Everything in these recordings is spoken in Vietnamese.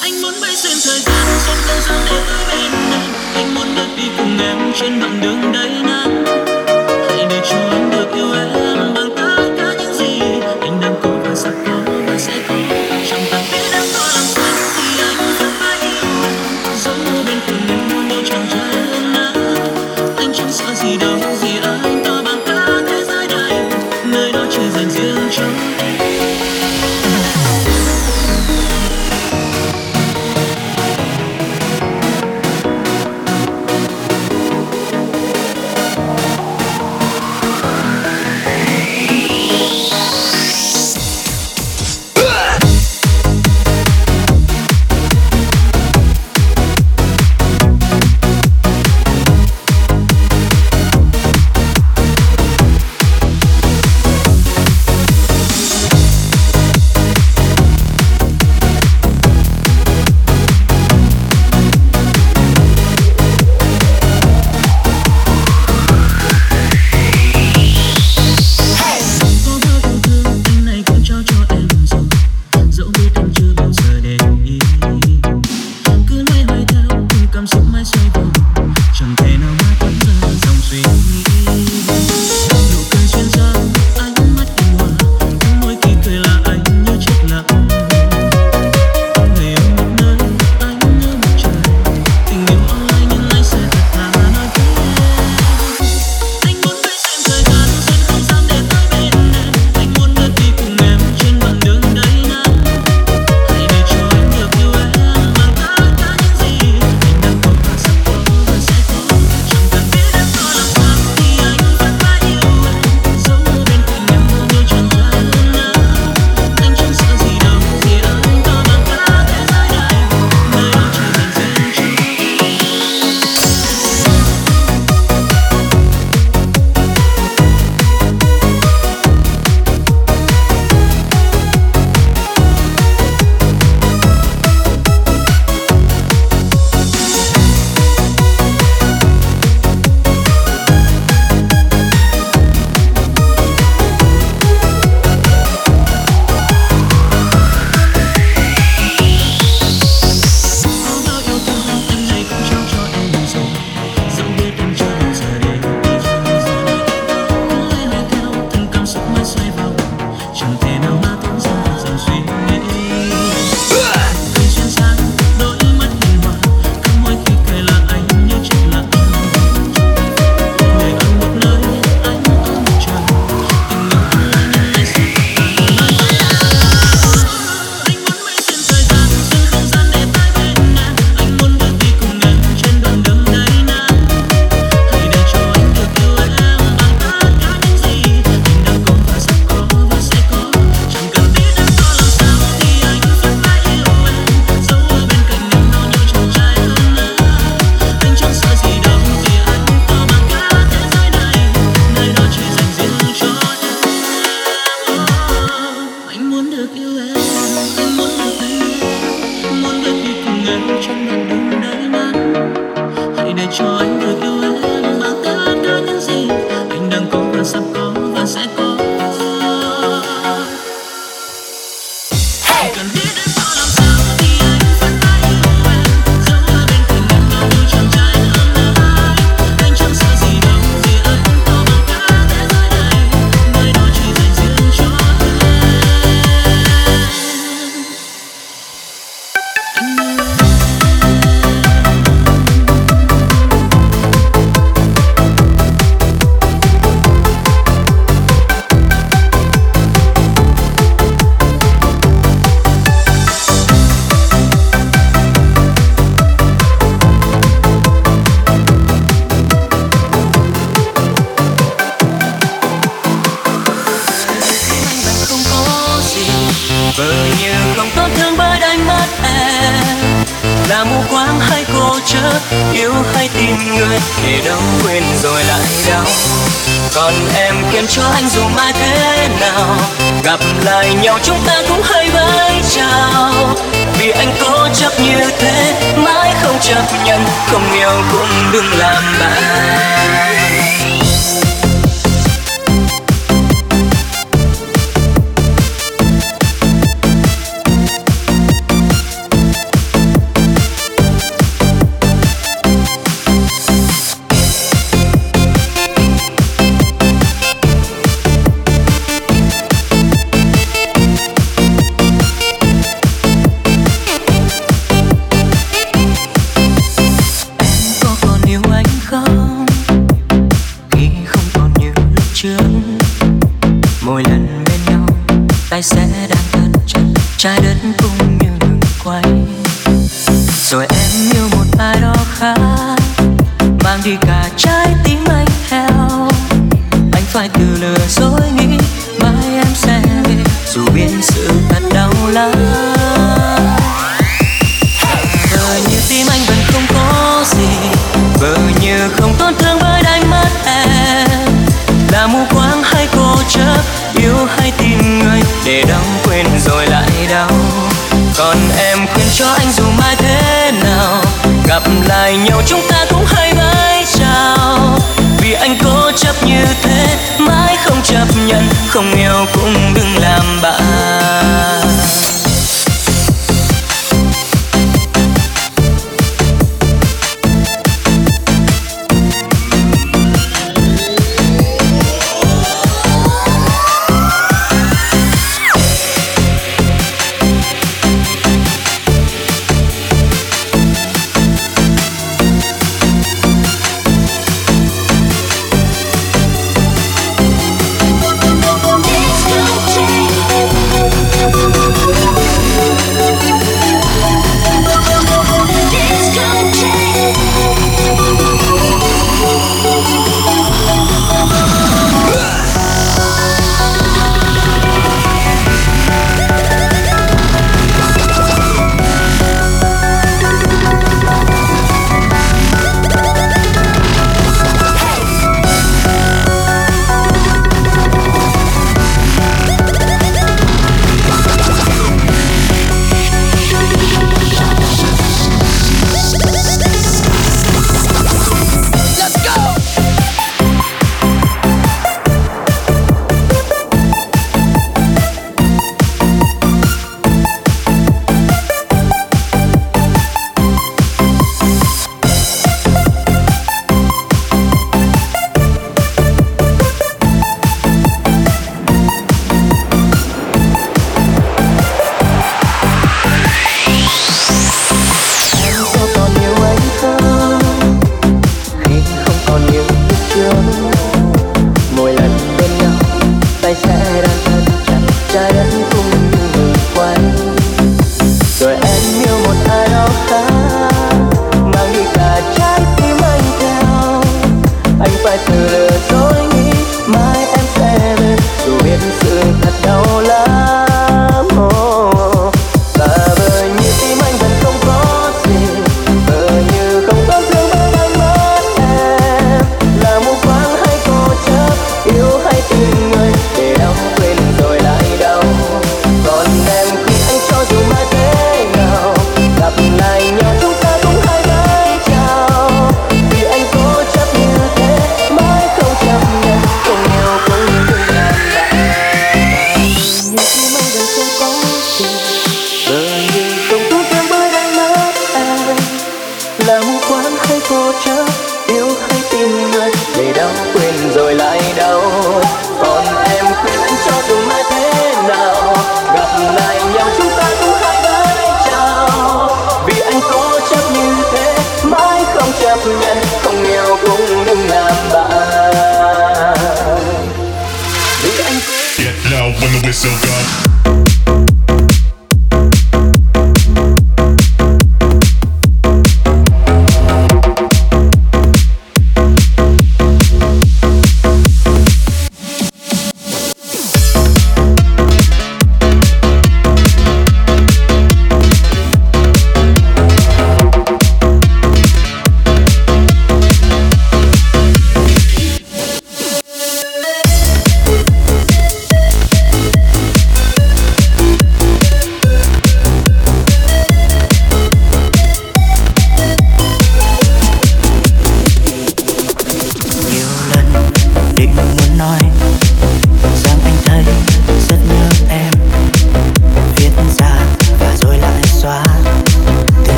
anh muốn bay xuyên thời gian xuyên không gian để tới bên em. Anh muốn bước đi cùng em trên đoạn đường đầy nắng hãy để cho anh được yêu em. lại nhau chúng ta cũng hơi vẫy chào. Vì anh cố chấp như thế, mãi không chấp nhận. Không yêu cũng đừng làm bạn.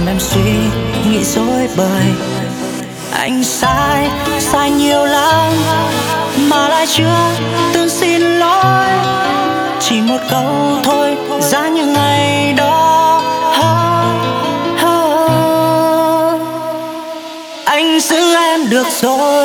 Làm em suy nghĩ dối bời anh sai sai nhiều lắm mà lại chưa từng xin lỗi. Chỉ một câu thôi, ra những ngày đó. Anh giữ em được rồi.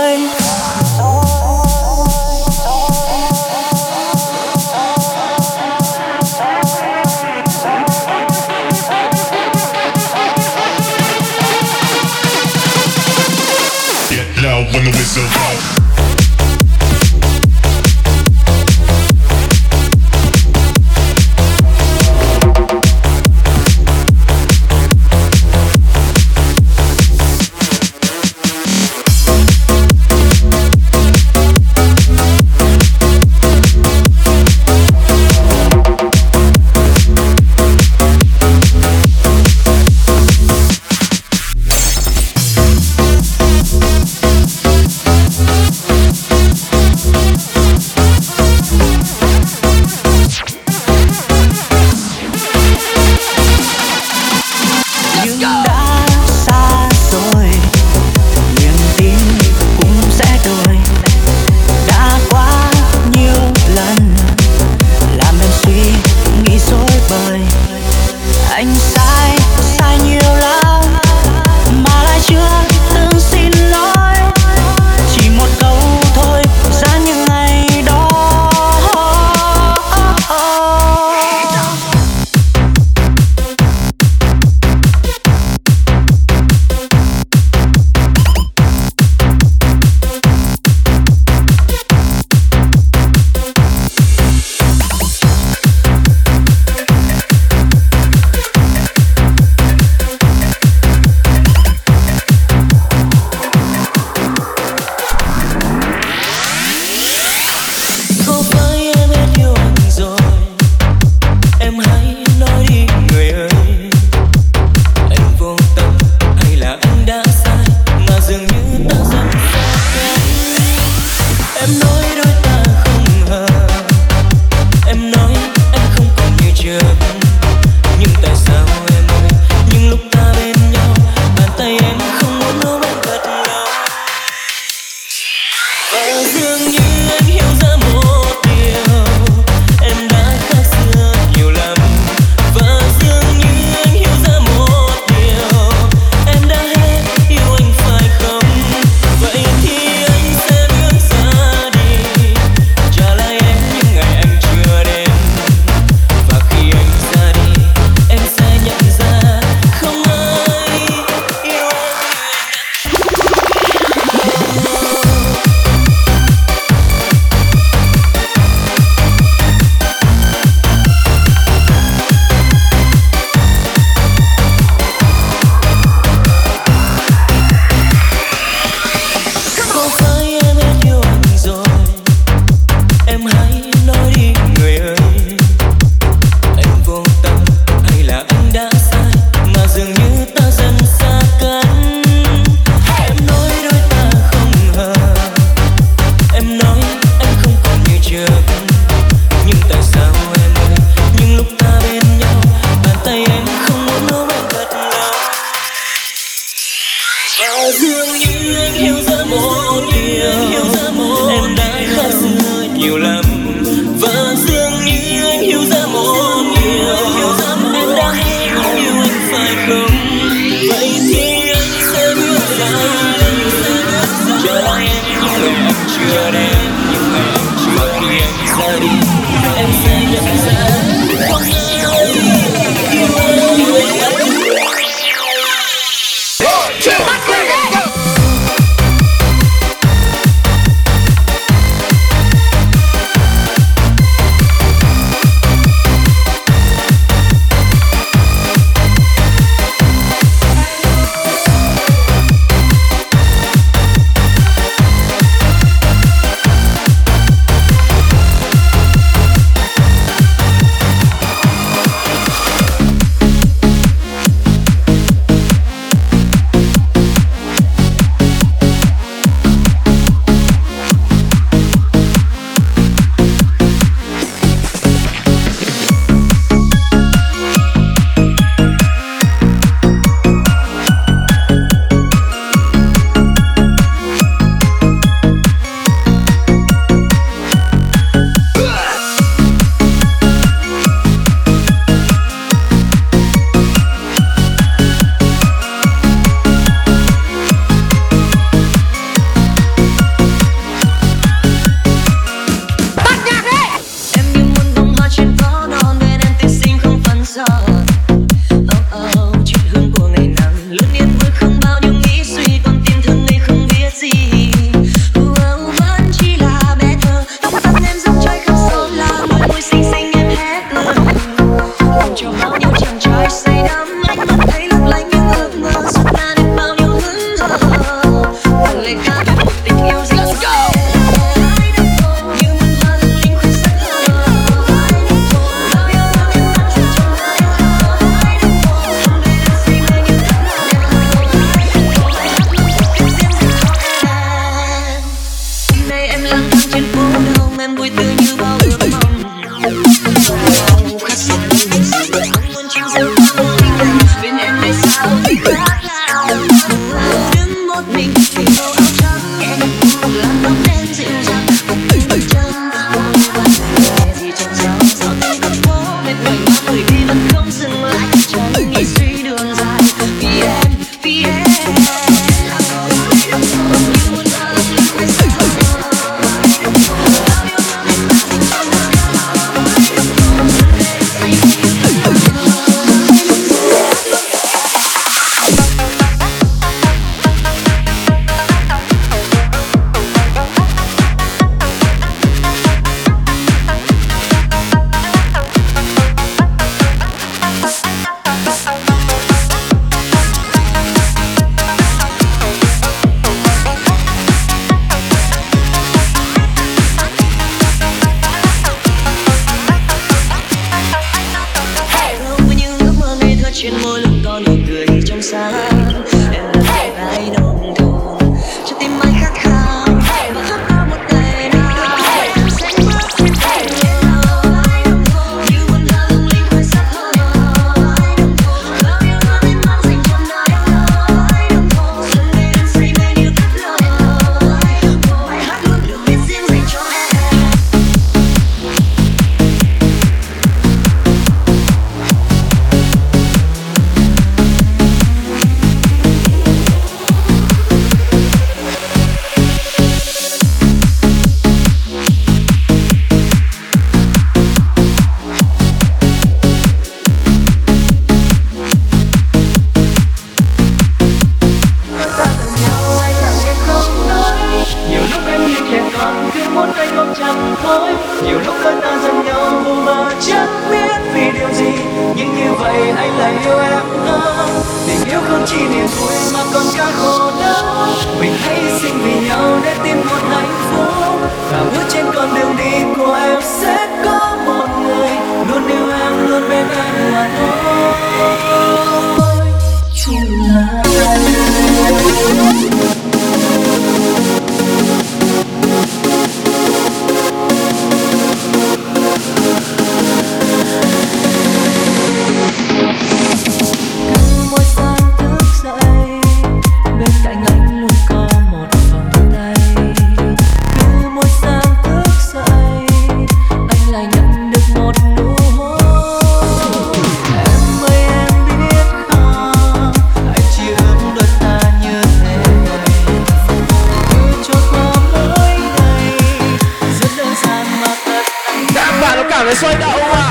Let's wipe that over.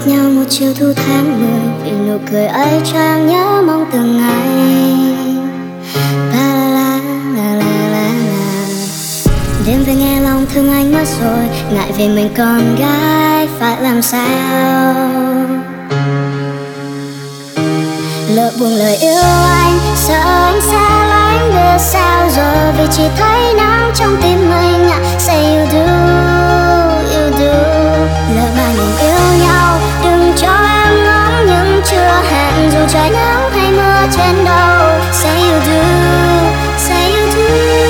gặp nhau một chiều thu tháng mười vì nụ cười ấy cho em nhớ mong từng ngày. Ba la la la la Đêm về nghe lòng thương anh mất rồi Ngại vì mình con gái phải làm sao? Lỡ buông lời yêu anh Sợ anh xa lánh đưa sao? Rồi Vì chỉ thấy nắng trong tim mình Say you do, you do Lỡ ba mình yêu nhau hứa hẹn dù trời nắng hay mưa trên đầu. Say you do, say you do.